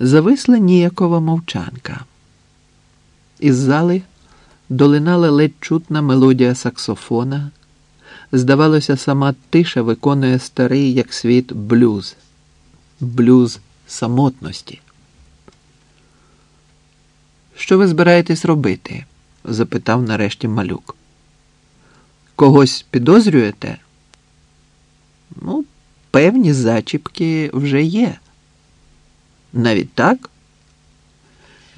Зависла ніякова мовчанка. Із зали долинала ледь чутна мелодія саксофона. Здавалося, сама тиша виконує старий, як світ, блюз, блюз самотності. Що ви збираєтесь робити? запитав нарешті малюк. Когось підозрюєте? Ну, певні зачіпки вже є. Навіть так?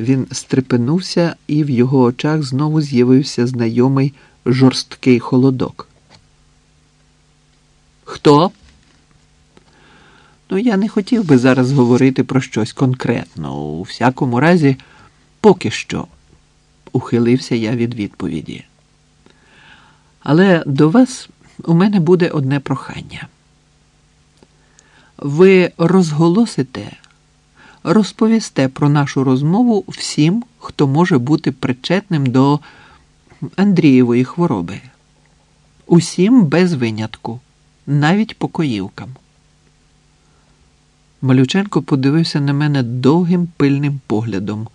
Він стрепенувся, і в його очах знову з'явився знайомий жорсткий холодок. Хто? Ну, я не хотів би зараз говорити про щось конкретно. У всякому разі, поки що, ухилився я від відповіді. Але до вас у мене буде одне прохання. Ви розголосите, розповісте про нашу розмову всім, хто може бути причетним до Андрієвої хвороби. Усім без винятку, навіть покоївкам. Малюченко подивився на мене довгим пильним поглядом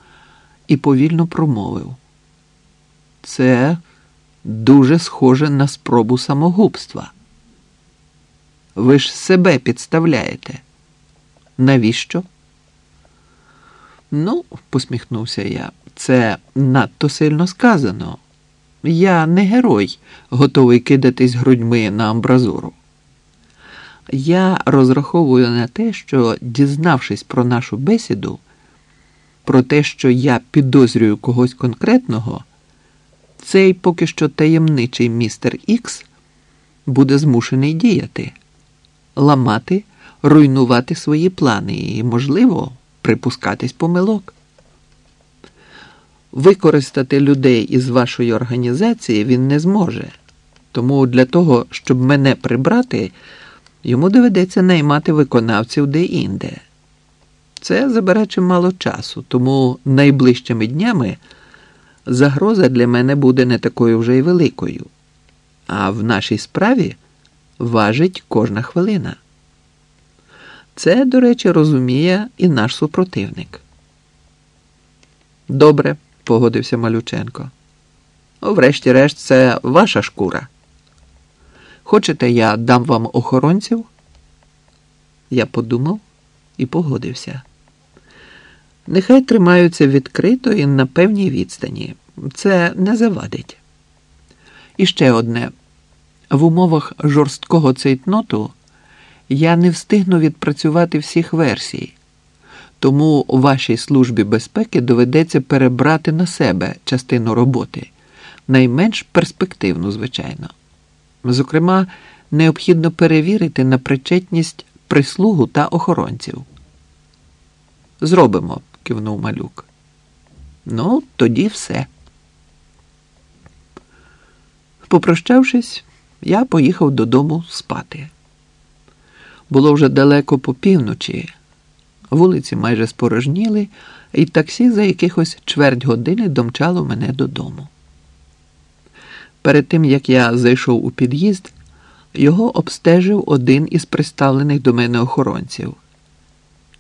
і повільно промовив. Це дуже схоже на спробу самогубства. Ви ж себе підставляєте. Навіщо? Ну, посміхнувся я, це надто сильно сказано. Я не герой, готовий кидатись грудьми на амбразуру. Я розраховую на те, що, дізнавшись про нашу бесіду, про те, що я підозрюю когось конкретного, цей поки що таємничий містер Ікс буде змушений діяти, ламати, руйнувати свої плани і, можливо, припускатись помилок. Використати людей із вашої організації він не зможе. Тому для того, щоб мене прибрати, йому доведеться наймати виконавців де-інде. Це забере чимало часу, тому найближчими днями загроза для мене буде не такою вже й великою. А в нашій справі важить кожна хвилина. Це, до речі, розуміє і наш супротивник. Добре, погодився Малюченко. Врешті-решт, це ваша шкура. Хочете, я дам вам охоронців? Я подумав і погодився. Нехай тримаються відкрито і на певній відстані. Це не завадить. І ще одне: в умовах жорсткого цейтноту я не встигну відпрацювати всіх версій, тому вашій службі безпеки доведеться перебрати на себе частину роботи, найменш перспективну, звичайно. Зокрема, необхідно перевірити на причетність прислугу та охоронців. Зробимо, кивнув малюк. Ну, тоді все. Попрощавшись, я поїхав додому спати. Було вже далеко по півночі, вулиці майже спорожніли, і таксі за якихось чверть години домчало мене додому. Перед тим як я зайшов у під'їзд, його обстежив один із представлених до мене охоронців.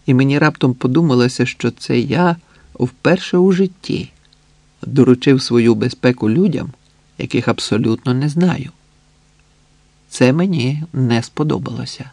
І мені раптом подумалося, що це я вперше у житті доручив свою безпеку людям, яких абсолютно не знаю. Це мені не сподобалося.